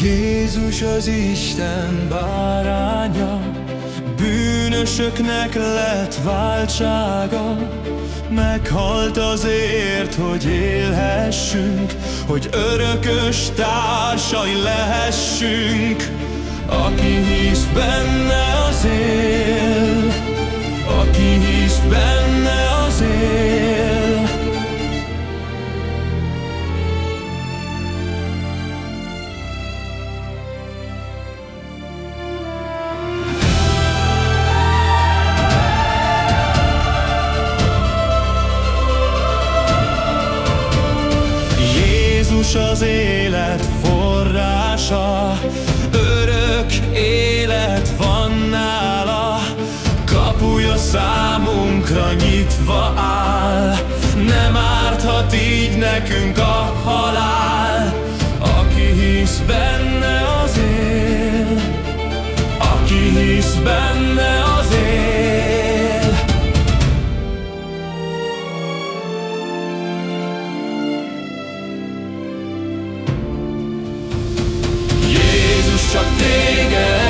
az Isten báránya, Bűnösöknek lett váltsága, Meghalt azért, hogy élhessünk, Hogy örökös társai lehessünk, Aki hisz benne Jézus az élet forrása, örök élet van nála, kapuja számunkra nyitva áll, nem árthat így nekünk a halál, Wirtschaft pflegen.